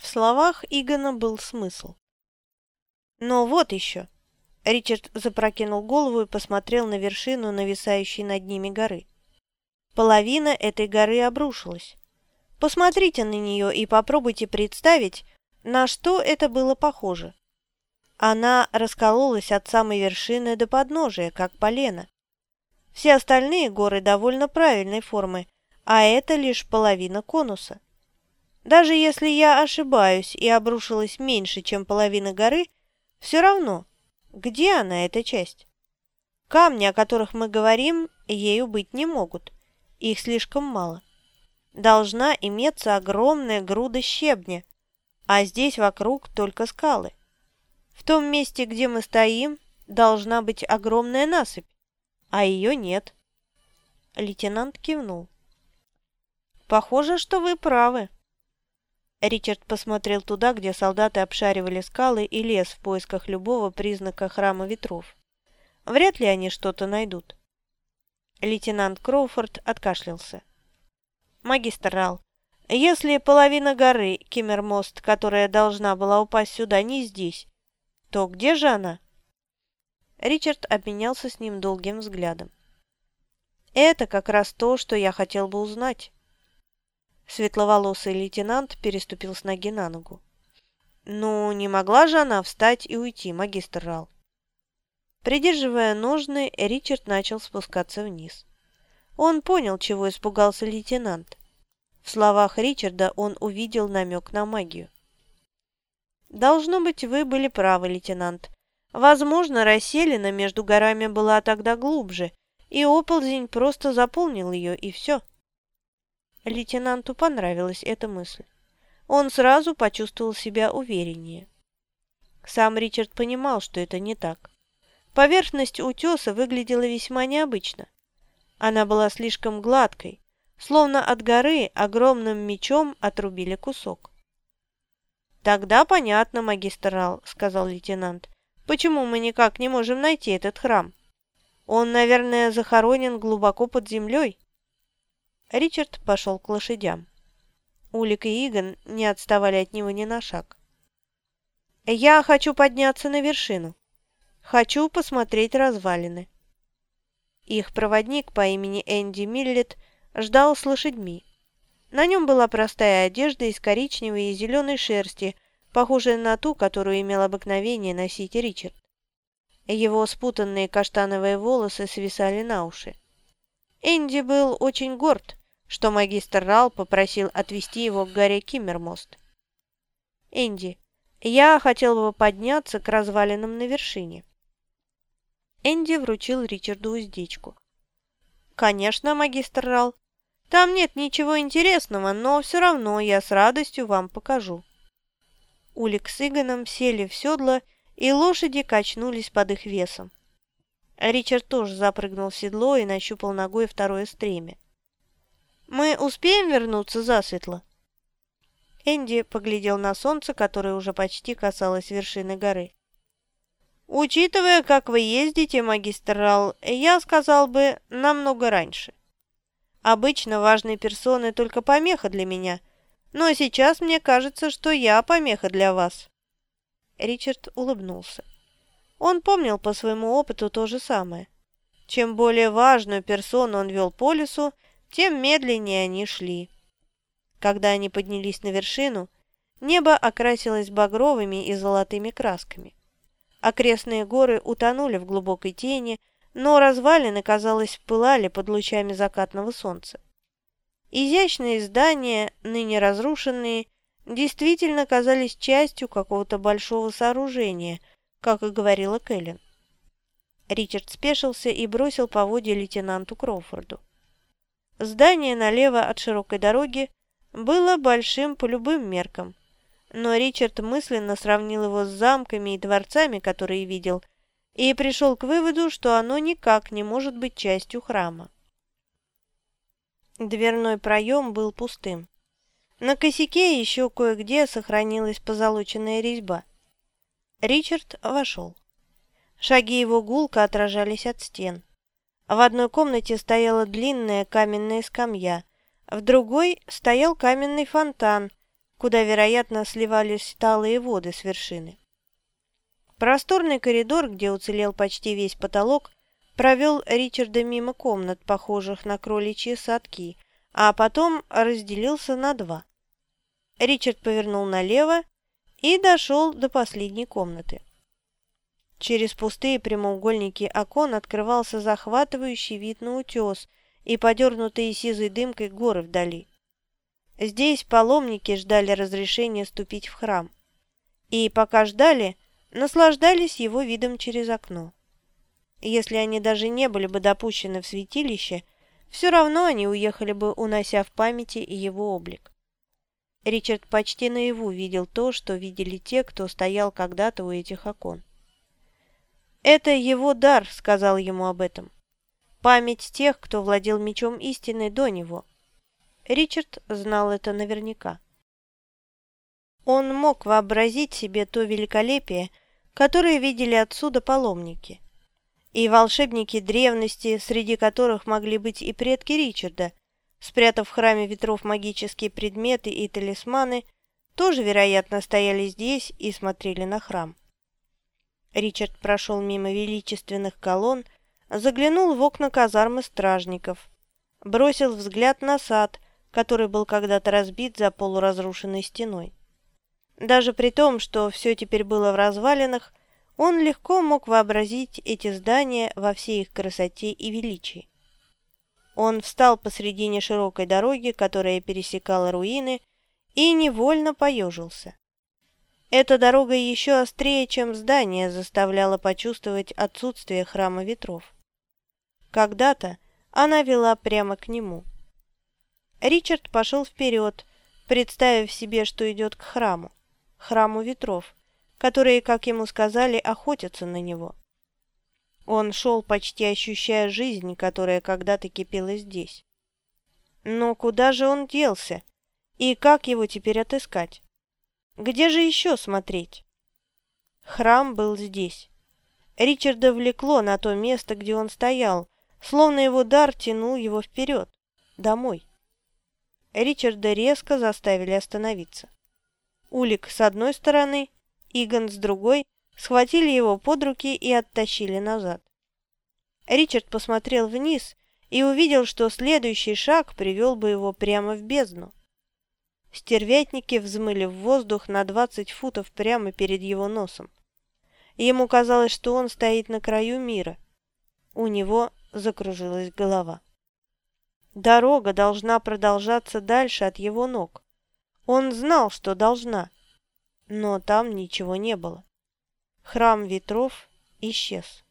В словах Игона был смысл. Но вот еще. Ричард запрокинул голову и посмотрел на вершину нависающей над ними горы. Половина этой горы обрушилась. Посмотрите на нее и попробуйте представить, на что это было похоже. Она раскололась от самой вершины до подножия, как полено. Все остальные горы довольно правильной формы, а это лишь половина конуса. Даже если я ошибаюсь и обрушилась меньше, чем половина горы, все равно, где она, эта часть? Камни, о которых мы говорим, ею быть не могут. Их слишком мало. Должна иметься огромная груда щебня, а здесь вокруг только скалы. В том месте, где мы стоим, должна быть огромная насыпь, а ее нет. Лейтенант кивнул. «Похоже, что вы правы». Ричард посмотрел туда, где солдаты обшаривали скалы и лес в поисках любого признака храма ветров. Вряд ли они что-то найдут. Лейтенант Кроуфорд откашлялся. «Магистр Рал, если половина горы, Киммермост, которая должна была упасть сюда, не здесь, то где же она?» Ричард обменялся с ним долгим взглядом. «Это как раз то, что я хотел бы узнать». Светловолосый лейтенант переступил с ноги на ногу. «Ну, не могла же она встать и уйти, магистр Рал?» Придерживая ножны, Ричард начал спускаться вниз. Он понял, чего испугался лейтенант. В словах Ричарда он увидел намек на магию. «Должно быть, вы были правы, лейтенант. Возможно, расселена между горами была тогда глубже, и оползень просто заполнил ее, и все». Лейтенанту понравилась эта мысль. Он сразу почувствовал себя увереннее. Сам Ричард понимал, что это не так. Поверхность утеса выглядела весьма необычно. Она была слишком гладкой, словно от горы огромным мечом отрубили кусок. «Тогда понятно, магистр Рал», — сказал лейтенант, — «почему мы никак не можем найти этот храм? Он, наверное, захоронен глубоко под землей». Ричард пошел к лошадям. Улик и Игон не отставали от него ни на шаг. «Я хочу подняться на вершину. Хочу посмотреть развалины». Их проводник по имени Энди Миллет ждал с лошадьми. На нем была простая одежда из коричневой и зеленой шерсти, похожая на ту, которую имел обыкновение носить Ричард. Его спутанные каштановые волосы свисали на уши. Энди был очень горд, что магистр Рал попросил отвезти его к горе Киммермост. «Энди, я хотел бы подняться к развалинам на вершине». Энди вручил Ричарду уздечку. «Конечно, магистр Рал. Там нет ничего интересного, но все равно я с радостью вам покажу». Улик с Игоном сели в седло, и лошади качнулись под их весом. Ричард тоже запрыгнул в седло и нащупал ногой второе стремя. «Мы успеем вернуться засветло?» Энди поглядел на солнце, которое уже почти касалось вершины горы. «Учитывая, как вы ездите, магистр Рал, я сказал бы, намного раньше. Обычно важные персоны только помеха для меня, но сейчас мне кажется, что я помеха для вас». Ричард улыбнулся. Он помнил по своему опыту то же самое. Чем более важную персону он вел по лесу, тем медленнее они шли. Когда они поднялись на вершину, небо окрасилось багровыми и золотыми красками. Окрестные горы утонули в глубокой тени, но развалины, казалось, пылали под лучами закатного солнца. Изящные здания, ныне разрушенные, действительно казались частью какого-то большого сооружения, как и говорила Кэлен. Ричард спешился и бросил поводья лейтенанту Кроуфорду. Здание налево от широкой дороги было большим по любым меркам, но Ричард мысленно сравнил его с замками и дворцами, которые видел, и пришел к выводу, что оно никак не может быть частью храма. Дверной проем был пустым. На косяке еще кое-где сохранилась позолоченная резьба. Ричард вошел. Шаги его гулко отражались от стен. В одной комнате стояла длинная каменная скамья, в другой стоял каменный фонтан, куда, вероятно, сливались талые воды с вершины. Просторный коридор, где уцелел почти весь потолок, провел Ричарда мимо комнат, похожих на кроличьи садки, а потом разделился на два. Ричард повернул налево и дошел до последней комнаты. Через пустые прямоугольники окон открывался захватывающий вид на утес и подернутые сизой дымкой горы вдали. Здесь паломники ждали разрешения ступить в храм. И пока ждали, наслаждались его видом через окно. Если они даже не были бы допущены в святилище, все равно они уехали бы, унося в памяти его облик. Ричард почти наяву видел то, что видели те, кто стоял когда-то у этих окон. «Это его дар», — сказал ему об этом. «Память тех, кто владел мечом истины до него». Ричард знал это наверняка. Он мог вообразить себе то великолепие, которое видели отсюда паломники. И волшебники древности, среди которых могли быть и предки Ричарда, спрятав в храме ветров магические предметы и талисманы, тоже, вероятно, стояли здесь и смотрели на храм. Ричард прошел мимо величественных колонн, заглянул в окна казармы стражников, бросил взгляд на сад, который был когда-то разбит за полуразрушенной стеной. Даже при том, что все теперь было в развалинах, он легко мог вообразить эти здания во всей их красоте и величии. Он встал посредине широкой дороги, которая пересекала руины, и невольно поежился. Эта дорога еще острее, чем здание, заставляла почувствовать отсутствие храма ветров. Когда-то она вела прямо к нему. Ричард пошел вперед, представив себе, что идет к храму, храму ветров, которые, как ему сказали, охотятся на него. Он шел, почти ощущая жизнь, которая когда-то кипела здесь. Но куда же он делся? И как его теперь отыскать? Где же еще смотреть? Храм был здесь. Ричарда влекло на то место, где он стоял, словно его дар тянул его вперед, домой. Ричарда резко заставили остановиться. Улик с одной стороны, Игон с другой схватили его под руки и оттащили назад. Ричард посмотрел вниз и увидел, что следующий шаг привел бы его прямо в бездну. Стервятники взмыли в воздух на двадцать футов прямо перед его носом. Ему казалось, что он стоит на краю мира. У него закружилась голова. Дорога должна продолжаться дальше от его ног. Он знал, что должна, но там ничего не было. Храм ветров исчез.